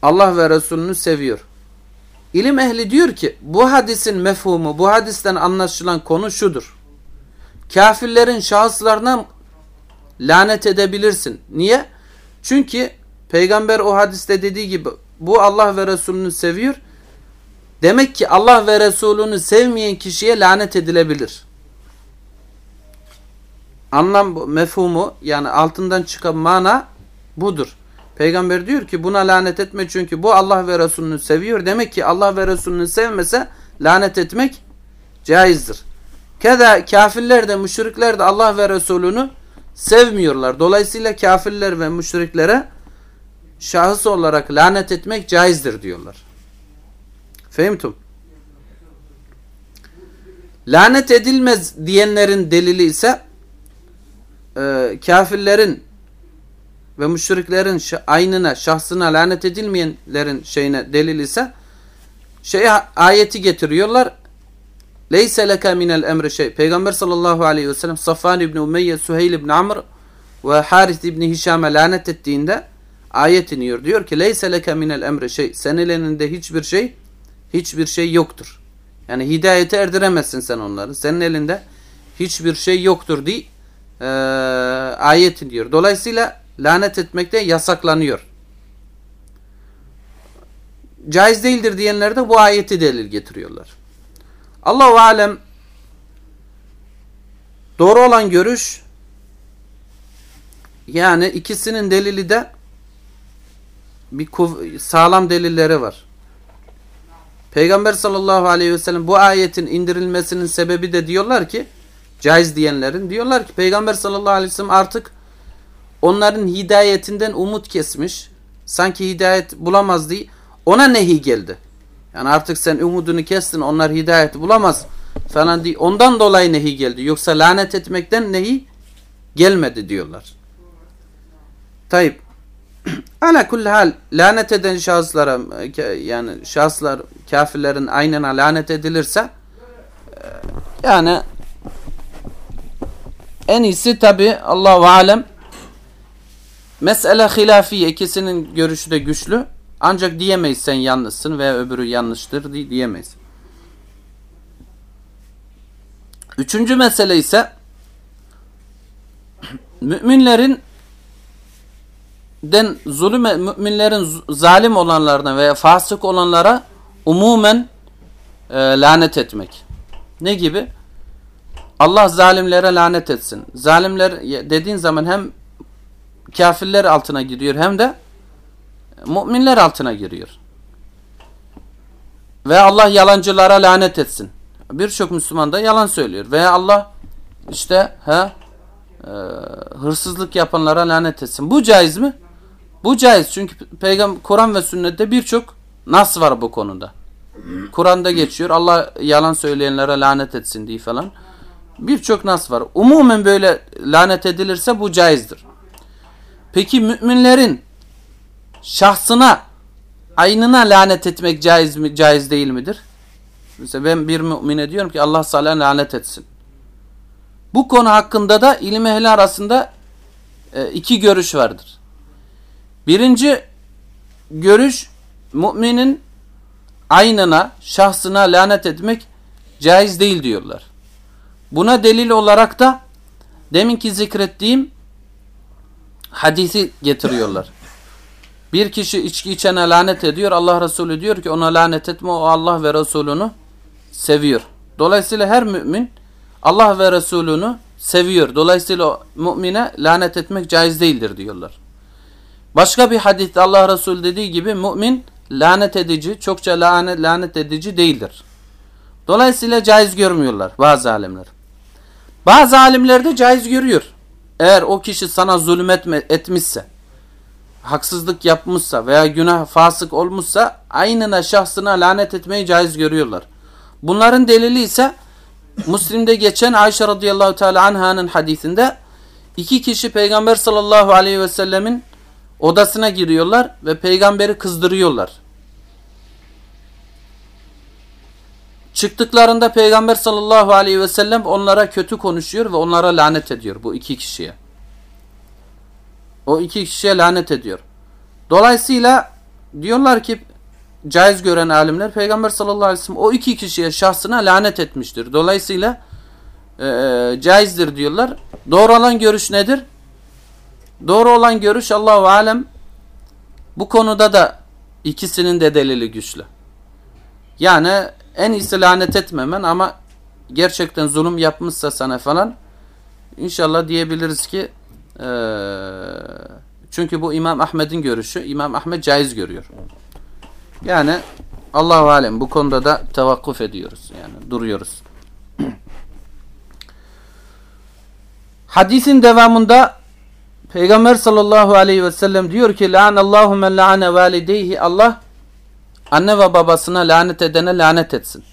Allah ve Resulünü seviyor. İlim ehli diyor ki bu hadisin mefhumu, bu hadisten anlaşılan konu şudur. Kafirlerin şahıslarına lanet edebilirsin. Niye? Çünkü peygamber o hadiste dediği gibi bu Allah ve Resulünü seviyor. Demek ki Allah ve Resulünü sevmeyen kişiye lanet edilebilir. Anlam mefhumu yani altından çıkan mana budur. Peygamber diyor ki buna lanet etme çünkü bu Allah ve Resulünü seviyor. Demek ki Allah ve Resulünü sevmese lanet etmek caizdir. Keda kafirler de müşrikler de Allah ve Resulünü sevmiyorlar. Dolayısıyla kafirler ve müşriklere şahıs olarak lanet etmek caizdir diyorlar. Fehimtum. Lanet edilmez diyenlerin delili ise e, kafirlerin ve müşriklerin aynına, şahsına lanet edilmeyenlerin şeyine delil ise şey ayeti getiriyorlar. Leyse leke minel emri şey. Peygamber sallallahu aleyhi ve sellem Safvan ibn Umeyye, Süheyl ibn Amr ve Haris ibn Hişam'e lanet ettiğinde ayet iniyor. Diyor ki leyse leke minel emri şey. Senin elinde hiçbir şey hiçbir şey yoktur. Yani hidayete erdiremezsin sen onları. Senin elinde hiçbir şey yoktur diye e, ayet iniyor. Dolayısıyla lanet etmekte yasaklanıyor. Caiz değildir diyenler de bu ayeti delil getiriyorlar. Allahu alem doğru olan görüş yani ikisinin delili de bir sağlam delilleri var. Peygamber sallallahu aleyhi ve sellem bu ayetin indirilmesinin sebebi de diyorlar ki caiz diyenlerin diyorlar ki Peygamber sallallahu aleyhi ve sellem artık onların hidayetinden umut kesmiş. Sanki hidayet bulamaz diye ona nehi geldi. Yani artık sen umudunu kestin onlar hidayet bulamaz falan diye. Ondan dolayı nehi geldi. Yoksa lanet etmekten nehi gelmedi diyorlar. Tayyip. Ala kulli hal lanet eden şahıslara yani şahıslar kafirlerin aynına lanet edilirse yani en iyisi tabi Allahu alem mesele hilafiye ikisinin görüşü de güçlü ancak diyemeyiz sen yanlışsın veya öbürü yanlıştır diyemeyiz. Üçüncü mesele ise müminlerin den zulüm müminlerin zalim olanlarına veya fasık olanlara umumen e, lanet etmek. Ne gibi? Allah zalimlere lanet etsin. Zalimler dediğin zaman hem kafirler altına giriyor hem de müminler altına giriyor. Ve Allah yalancılara lanet etsin. Birçok Müslüman da yalan söylüyor. Veya Allah işte he, e, hırsızlık yapanlara lanet etsin. Bu caiz mi? Bu caiz çünkü peygamber Kur'an ve sünnette birçok nas var bu konuda. Kur'an'da geçiyor Allah yalan söyleyenlere lanet etsin diye falan. Birçok nas var. Umumen böyle lanet edilirse bu caizdir. Peki müminlerin şahsına aynına lanet etmek caiz mi caiz değil midir? Mesela ben bir mümine diyorum ki Allah sana lanet etsin. Bu konu hakkında da ilim ehli arasında e, iki görüş vardır. Birinci görüş müminin aynına, şahsına lanet etmek caiz değil diyorlar. Buna delil olarak da deminki zikrettiğim hadisi getiriyorlar. Bir kişi içki içene lanet ediyor. Allah Resulü diyor ki ona lanet etme o Allah ve Resulünü seviyor. Dolayısıyla her mümin Allah ve Resulünü seviyor. Dolayısıyla mümine lanet etmek caiz değildir diyorlar. Başka bir hadiste Allah Resulü dediği gibi mümin lanet edici, çokça lanet, lanet edici değildir. Dolayısıyla caiz görmüyorlar bazı alimler. Bazı alimler de caiz görüyor. Eğer o kişi sana zulüm etme, etmişse, haksızlık yapmışsa veya günah fasık olmuşsa aynına şahsına lanet etmeyi caiz görüyorlar. Bunların delili ise Müslim'de geçen Ayşe radıyallahu teala anha'nın hadisinde iki kişi Peygamber sallallahu aleyhi ve sellemin odasına giriyorlar ve peygamberi kızdırıyorlar. Çıktıklarında peygamber sallallahu aleyhi ve sellem onlara kötü konuşuyor ve onlara lanet ediyor bu iki kişiye. O iki kişiye lanet ediyor. Dolayısıyla diyorlar ki caiz gören alimler peygamber sallallahu aleyhi ve sellem o iki kişiye şahsına lanet etmiştir. Dolayısıyla e, caizdir diyorlar. Doğru olan görüş nedir? Doğru olan görüş Allahu alem bu konuda da ikisinin de delili güçlü. Yani en iyisi lanet etmemen ama gerçekten zulüm yapmışsa sana falan inşallah diyebiliriz ki e, çünkü bu İmam Ahmet'in görüşü. İmam Ahmet caiz görüyor. Yani Allahu alem bu konuda da tevakkuf ediyoruz. Yani duruyoruz. Hadisin devamında Peygamber sallallahu aleyhi ve sellem diyor ki Allahu men la'ane valideyhi Allah anne ve babasına lanet edene lanet etsin.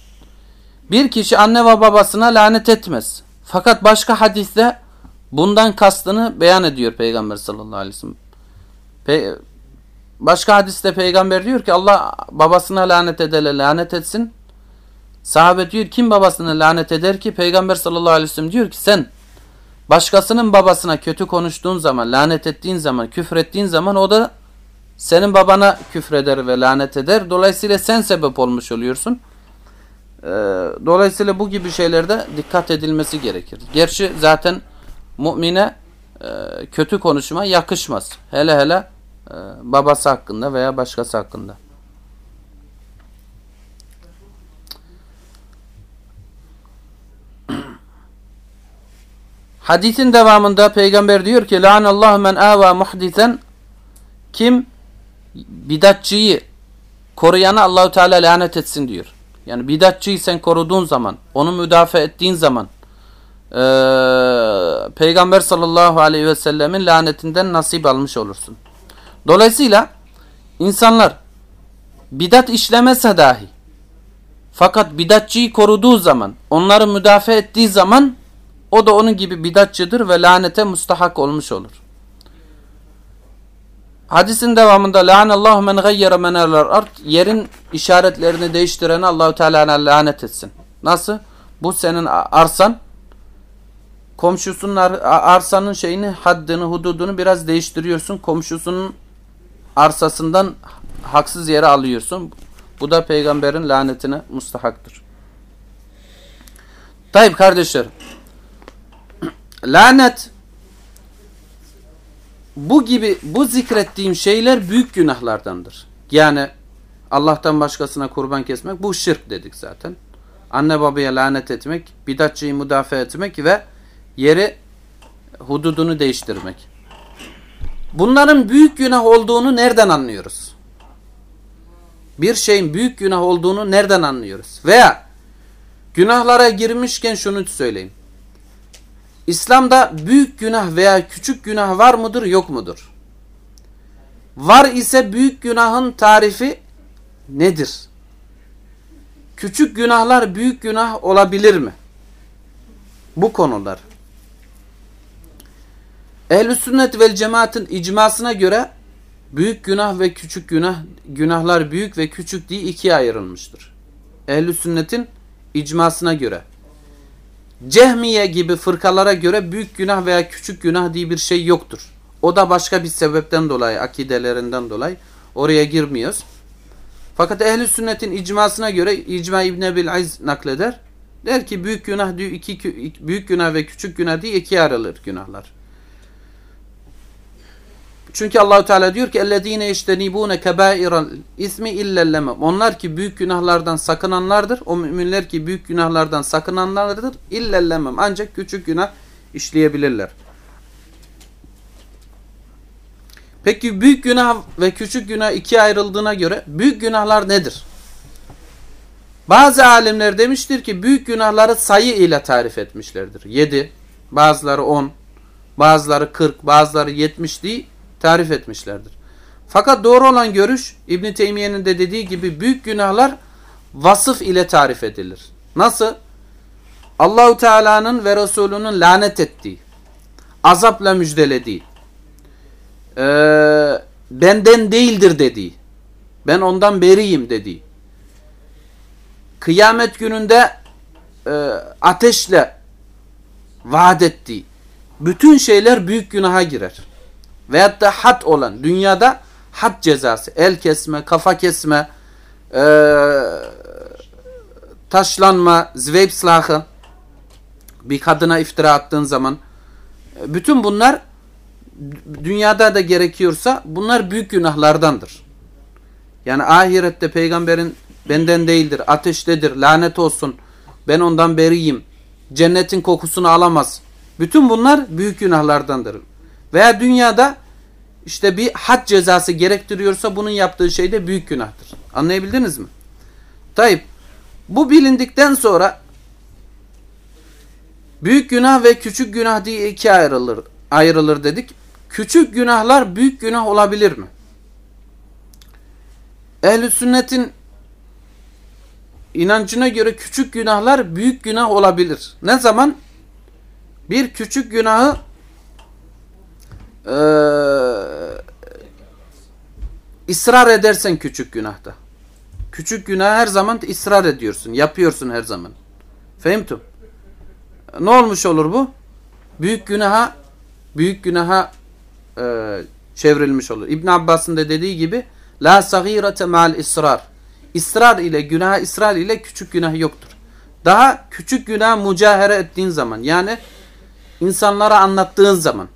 Bir kişi anne ve babasına lanet etmez. Fakat başka hadiste bundan kastını beyan ediyor Peygamber sallallahu aleyhi ve sellem. Pe başka hadiste peygamber diyor ki Allah babasına lanet edele lanet etsin. Sahabe diyor kim babasına lanet eder ki? Peygamber sallallahu aleyhi ve sellem diyor ki sen Başkasının babasına kötü konuştuğun zaman, lanet ettiğin zaman, küfrettiğin zaman o da senin babana küfreder ve lanet eder. Dolayısıyla sen sebep olmuş oluyorsun. Ee, dolayısıyla bu gibi şeylerde dikkat edilmesi gerekir. Gerçi zaten mümine e, kötü konuşma yakışmaz. Hele hele e, babası hakkında veya başkası hakkında. Hadisin devamında peygamber diyor ki La'anallahu men ava muhdisen kim bidatçıyı koruyanı Allahu Teala lanet etsin diyor. Yani bidatçıyı sen koruduğun zaman, onu müdafaa ettiğin zaman e, Peygamber sallallahu aleyhi ve sellemin lanetinden nasip almış olursun. Dolayısıyla insanlar bidat işlemese dahi fakat bidatçıyı koruduğu zaman, onları müdafaa ettiği zaman o da onun gibi bidatçıdır ve lanete mustahak olmuş olur. Hadisin devamında Allahu men gayyere meneler art yerin işaretlerini değiştireni Allahu Teala lanet etsin. Nasıl? Bu senin arsan komşusunun arsanın şeyini haddini hududunu biraz değiştiriyorsun. Komşusunun arsasından haksız yere alıyorsun. Bu da peygamberin lanetine mustahaktır. Tayyip kardeşler lanet bu gibi bu zikrettiğim şeyler büyük günahlardandır. Yani Allah'tan başkasına kurban kesmek bu şirk dedik zaten. Anne babaya lanet etmek, bidatçıyı müdafaa etmek ve yeri hududunu değiştirmek. Bunların büyük günah olduğunu nereden anlıyoruz? Bir şeyin büyük günah olduğunu nereden anlıyoruz? Veya günahlara girmişken şunu söyleyeyim. İslam'da büyük günah veya küçük günah var mıdır yok mudur? Var ise büyük günahın tarifi nedir? Küçük günahlar büyük günah olabilir mi? Bu konular. Ehl-i sünnet vel cemaatin icmasına göre büyük günah ve küçük günah, günahlar büyük ve küçük diye ikiye ayrılmıştır. Ehl-i sünnetin icmasına göre. Cehmiye gibi fırkalara göre büyük günah veya küçük günah diye bir şey yoktur. O da başka bir sebepten dolayı, akidelerinden dolayı oraya girmiyoruz. Fakat ehli sünnetin icmasına göre icma İbn Ebil Aziz nakleder. Der ki büyük günah diyor iki büyük günah ve küçük günah diye ikiye ayrılır günahlar. Çünkü Allahu Teala diyor ki ellezine yeştenibune kebairal ismi illelleme. Onlar ki büyük günahlardan sakınanlardır. O müminler ki büyük günahlardan sakınanlardır. İllellemem. Ancak küçük günah işleyebilirler. Peki büyük günah ve küçük günah ikiye ayrıldığına göre büyük günahlar nedir? Bazı alimler demiştir ki büyük günahları sayı ile tarif etmişlerdir. 7, bazıları 10, bazıları 40, bazıları 70 diye tarif etmişlerdir. Fakat doğru olan görüş İbn Teymiye'nin de dediği gibi büyük günahlar vasıf ile tarif edilir. Nasıl? Allahu Teala'nın ve Resulünün lanet ettiği, azapla müjdelediği, e, benden değildir dediği, ben ondan beriyim dediği, kıyamet gününde e, ateşle vaat ettiği, bütün şeyler büyük günaha girer veyahut da had olan dünyada had cezası el kesme, kafa kesme, e, taşlanma, zveypslahı bir kadına iftira attığın zaman e, bütün bunlar dünyada da gerekiyorsa bunlar büyük günahlardandır. Yani ahirette peygamberin benden değildir, ateştedir, lanet olsun, ben ondan beriyim, cennetin kokusunu alamaz. Bütün bunlar büyük günahlardandır. Veya dünyada işte bir had cezası gerektiriyorsa bunun yaptığı şey de büyük günahtır. Anlayabildiniz mi? Tayyip bu bilindikten sonra büyük günah ve küçük günah diye ikiye ayrılır, ayrılır dedik. Küçük günahlar büyük günah olabilir mi? Ehl-i sünnetin inancına göre küçük günahlar büyük günah olabilir. Ne zaman? Bir küçük günahı e, ısrar edersen küçük günahta. Küçük günah her zaman ısrar ediyorsun. Yapıyorsun her zaman. Fehimtum. Ne olmuş olur bu? Büyük günaha büyük günaha e, çevrilmiş olur. İbn Abbas'ın da dediği gibi la sagirete mal ısrar. İsrar ile günah ısrar ile küçük günah yoktur. Daha küçük günah mücahara ettiğin zaman yani insanlara anlattığın zaman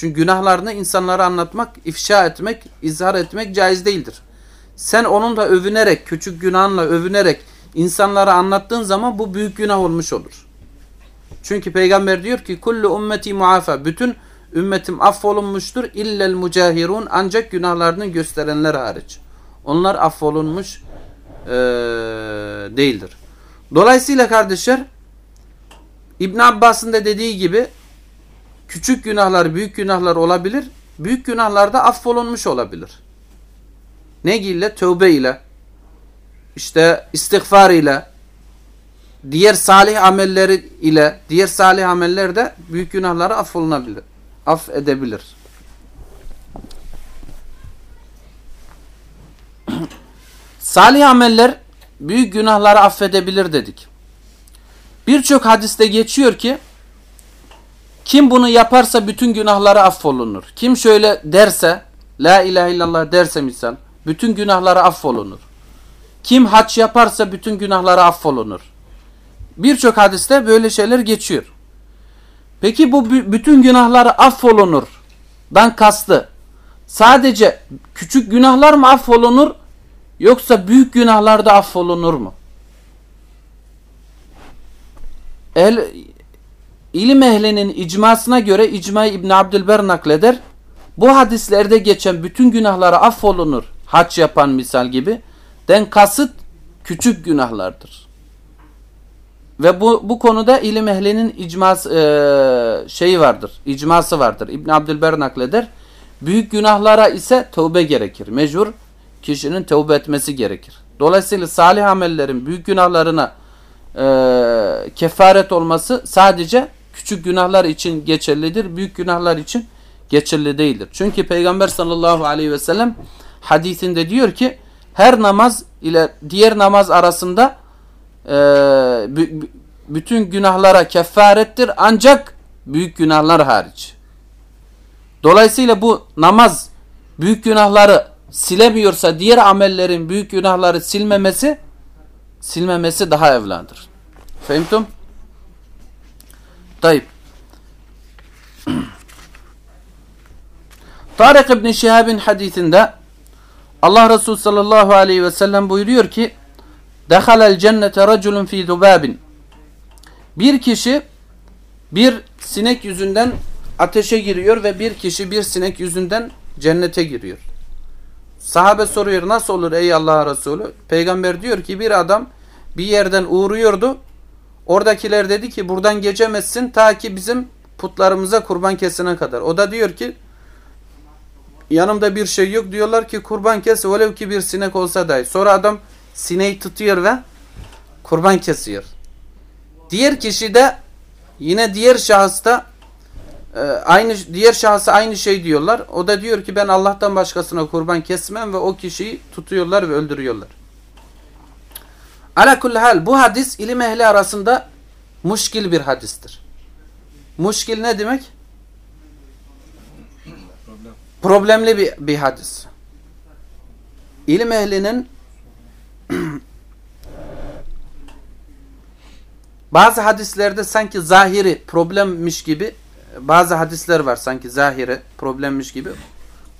çünkü günahlarını insanlara anlatmak, ifşa etmek, izhar etmek caiz değildir. Sen onunla övünerek, küçük günahınla övünerek insanlara anlattığın zaman bu büyük günah olmuş olur. Çünkü peygamber diyor ki kullu ümmeti muafa. Bütün ümmetim affolunmuştur illel mücahirun ancak günahlarını gösterenler hariç. onlar affolunmuş e, değildir. Dolayısıyla kardeşler İbn Abbas'ın da dediği gibi küçük günahlar büyük günahlar olabilir. Büyük günahlar da affolunmuş olabilir. Ne ile? Tövbe ile işte istiğfar ile diğer salih amelleri ile diğer salih ameller de büyük günahları affolunabilir. Aff edebilir. salih ameller büyük günahları affedebilir dedik. Birçok hadiste geçiyor ki kim bunu yaparsa bütün günahları affolunur. Kim şöyle derse La ilahe illallah derse misal bütün günahları affolunur. Kim haç yaparsa bütün günahları affolunur. Birçok hadiste böyle şeyler geçiyor. Peki bu bütün günahları affolunur dan kastı sadece küçük günahlar mı affolunur yoksa büyük günahlar da affolunur mu? El, ilim ehlinin icmasına göre icma İbn Abdülber nakleder. Bu hadislerde geçen bütün günahları affolunur. Haç yapan misal gibi. Den kasıt küçük günahlardır. Ve bu bu konuda ilim ehlinin icması e, şeyi vardır. İcması vardır. İbn Abdülber nakleder. Büyük günahlara ise tövbe gerekir. Mecbur kişinin tövbe etmesi gerekir. Dolayısıyla salih amellerin büyük günahlarına e, kefaret olması sadece küçük günahlar için geçerlidir. Büyük günahlar için geçerli değildir. Çünkü Peygamber sallallahu aleyhi ve sellem hadisinde diyor ki her namaz ile diğer namaz arasında e, bütün günahlara kefarettir ancak büyük günahlar hariç. Dolayısıyla bu namaz büyük günahları silemiyorsa diğer amellerin büyük günahları silmemesi silmemesi daha evladır. Fehimtum? Tayyip. Tarık İbni Şihab'in hadisinde Allah Resulü sallallahu aleyhi ve sellem buyuruyor ki Dehalel cennete raculun fi zubabin Bir kişi bir sinek yüzünden ateşe giriyor ve bir kişi bir sinek yüzünden cennete giriyor. Sahabe soruyor nasıl olur ey Allah Resulü? Peygamber diyor ki bir adam bir yerden uğruyordu. Oradakiler dedi ki buradan geçemezsin ta ki bizim putlarımıza kurban kesene kadar. O da diyor ki yanımda bir şey yok diyorlar ki kurban kes velev ki bir sinek olsa dahi. Sonra adam sineği tutuyor ve kurban kesiyor. Diğer kişi de yine diğer şahısta e, aynı diğer şahısa aynı şey diyorlar. O da diyor ki ben Allah'tan başkasına kurban kesmem ve o kişiyi tutuyorlar ve öldürüyorlar. Ala hal bu hadis ilim ehli arasında muşkil bir hadistir. Muşkil ne demek? Problem. Problemli bir, bir hadis. İlim ehlinin bazı hadislerde sanki zahiri problemmiş gibi bazı hadisler var sanki zahiri problemmiş gibi.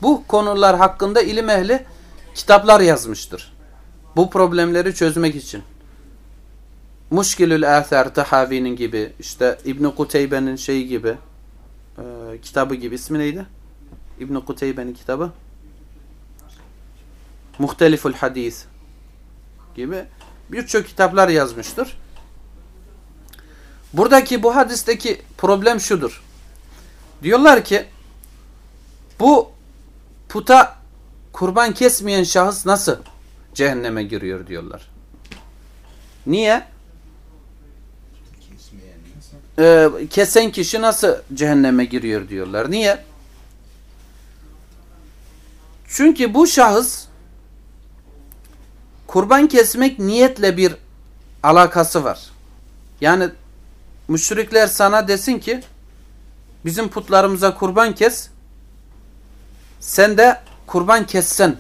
Bu konular hakkında ilim ehli kitaplar yazmıştır. Bu problemleri çözmek için. Muşkilül Athar Tahavi'nin gibi işte İbn Kuteybe'nin şeyi gibi e, kitabı gibi ismi neydi? İbn Kuteybe'nin kitabı Muhteliful Hadis gibi birçok kitaplar yazmıştır. Buradaki bu hadisteki problem şudur. Diyorlar ki bu puta kurban kesmeyen şahıs nasıl cehenneme giriyor diyorlar. Niye? Ee, kesen kişi nasıl cehenneme giriyor diyorlar. Niye? Çünkü bu şahıs kurban kesmek niyetle bir alakası var. Yani müşrikler sana desin ki bizim putlarımıza kurban kes sen de kurban kessen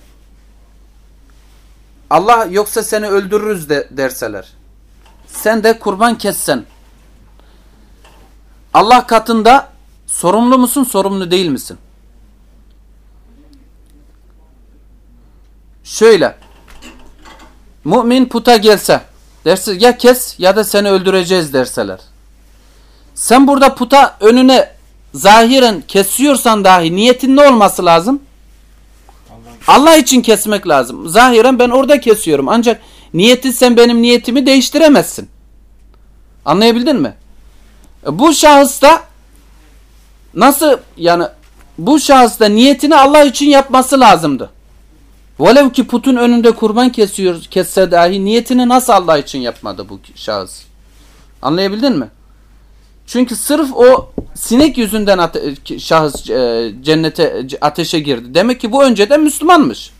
Allah yoksa seni öldürürüz de derseler. Sen de kurban kessen. Allah katında sorumlu musun, sorumlu değil misin? Şöyle. Mümin puta gelse derse ya kes ya da seni öldüreceğiz derseler. Sen burada puta önüne zahiren kesiyorsan dahi niyetin ne olması lazım? Allah için kesmek lazım. Zahiren ben orada kesiyorum. Ancak niyeti sen benim niyetimi değiştiremezsin. Anlayabildin mi? E, Bu şahısta nasıl yani bu şahısta niyetini Allah için yapması lazımdı. Velev ki putun önünde kurban kesiyor, kesse dahi niyetini nasıl Allah için yapmadı bu şahıs? Anlayabildin mi? Çünkü sırf o sinek yüzünden ate- şahıs e, cennete ateşe girdi. Demek ki bu önceden Müslümanmış.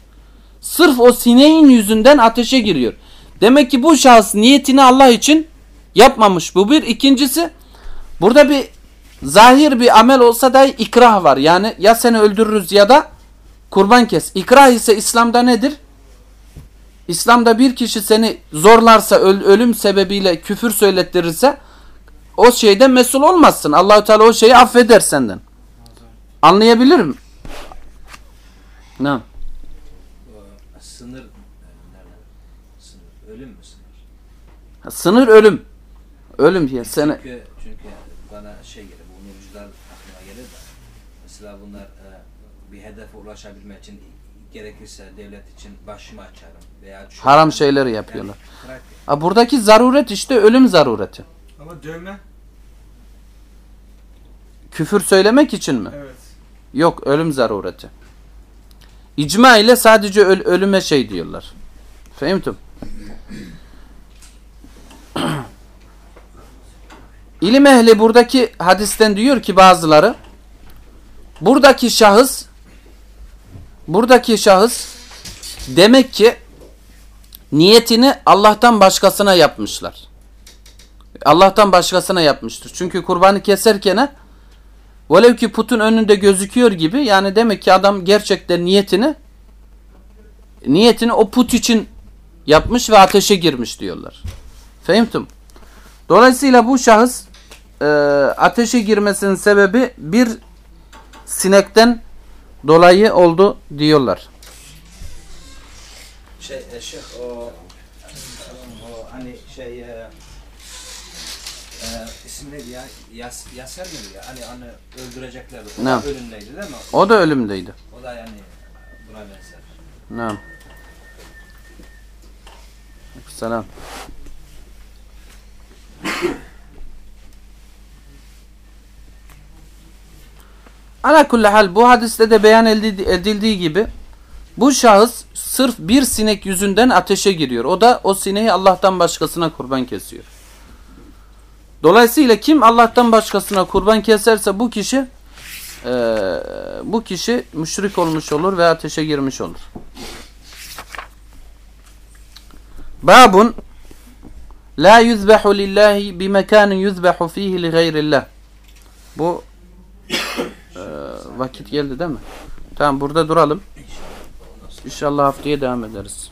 Sırf o sineğin yüzünden ateşe giriyor. Demek ki bu şahıs niyetini Allah için yapmamış. Bu bir. İkincisi burada bir zahir bir amel olsa da ikrah var. Yani ya seni öldürürüz ya da kurban kes. İkrah ise İslam'da nedir? İslam'da bir kişi seni zorlarsa öl- ölüm sebebiyle küfür söylettirirse o şeyden mesul olmazsın. Allahu Teala o şeyi affeder senden. Anlayabilir mi? Ne? Sınır? Sınır. Ölüm mü sınır? Sınır ölüm. Ölüm diye seni Çünkü, çünkü bana şey gelir, bu nurcular aklıma gelir de mesela bunlar e, bir hedefe ulaşabilmek için gerekirse devlet için başımı açarım veya haram şeyleri yapıyorlar. Yani, Ha, buradaki zaruret işte ölüm zarureti. Ama dövme. Küfür söylemek için mi? Evet. Yok ölüm zarureti. İcma ile sadece öl- ölüme şey diyorlar. Fehimtum. İlim ehli buradaki hadisten diyor ki bazıları buradaki şahıs buradaki şahıs demek ki niyetini Allah'tan başkasına yapmışlar. Allah'tan başkasına yapmıştır. Çünkü kurbanı keserken Velev ki putun önünde gözüküyor gibi yani demek ki adam gerçekten niyetini niyetini o put için yapmış ve ateşe girmiş diyorlar. Fehimtum. Dolayısıyla bu şahıs e, ateşe girmesinin sebebi bir sinekten dolayı oldu diyorlar. Şey, e, şeyh o, o hani şey e, e, isim neydi ya? Yas, Yaser miydi ya? Hani hani öldüreceklerdi. O Ne? da ölümdeydi değil mi? O da ölümdeydi. O da yani buna benzer. Naam. Selam. Ala kulli hal bu hadiste de beyan edildi- edildiği gibi bu şahıs sırf bir sinek yüzünden ateşe giriyor. O da o sineği Allah'tan başkasına kurban kesiyor. Dolayısıyla kim Allah'tan başkasına kurban keserse bu kişi eee, bu kişi müşrik olmuş olur ve ateşe girmiş olur. Babun La yuzbehu lillahi bi mekanin yuzbehu fihi li gayrillah. Bu vakit geldi değil mi? Tamam burada duralım. İnşallah haftaya devam ederiz.